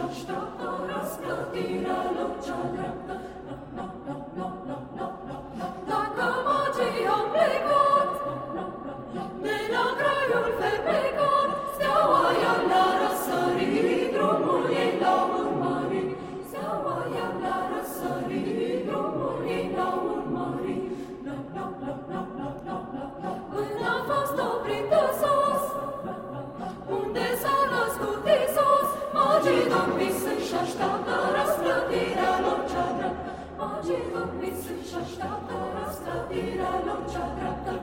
și așteaptă răsplătirea lor ويصف شاشتاق راس كبيرة لو جربت